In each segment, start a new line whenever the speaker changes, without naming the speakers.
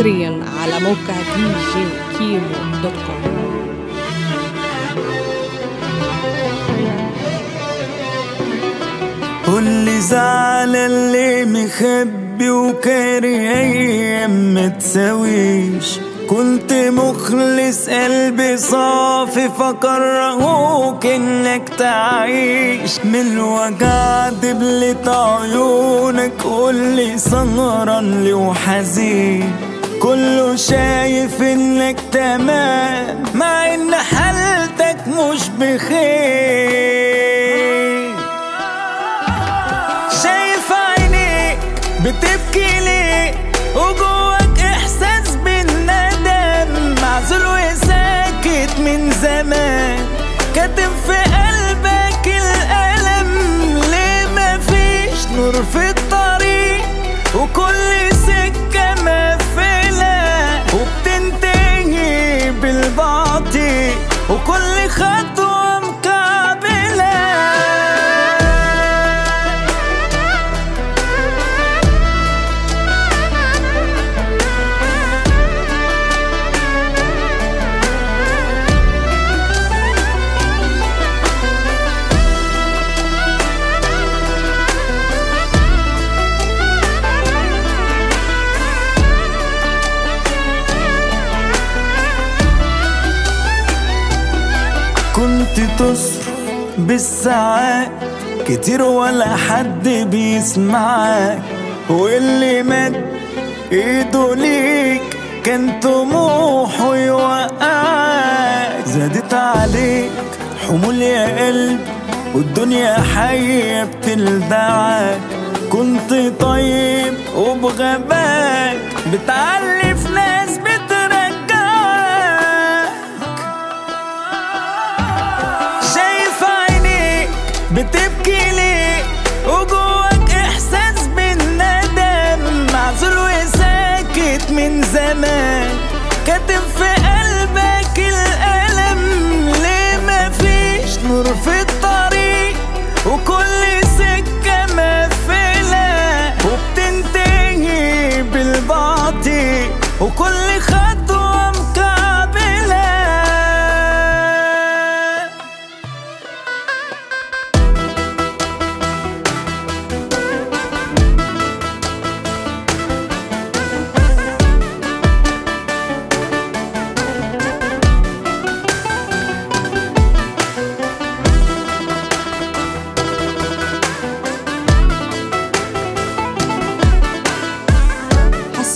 حصريا على موقع دي جي كيمو dot com
واللي زعل اللي مخبي وكاري أيام ما تساويش. كنت مخلص قلبي صافي فكرهوك إنك تعيش. من الوجع دبلت عيونك قولي سهران لي وحزين كله شايف إنك تمام مع إن حالتك مش بخير. شايف عينيك بتبكي ليه؟ وجواك إحساس بالندم. معزول وساكت من زمان. كاتم في قلبك الألم. ليه مفيش نور في وكل خطوة كنت تصرف بالساعات كتير ولا حد بيسمعك. واللي مد إيده ليك كان طموحه يوقعك زادت عليك حمول يا قلب والدنيا حية بتلدعك. كنت طيب وبغباك بتعلي بتبكي ليه؟ وجواك إحساس بالندم. معزول وساكت من زمان. كاتم في قلبك الألم.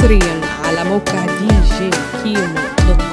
حصريا على موقع دي جي كيمو دوت كوم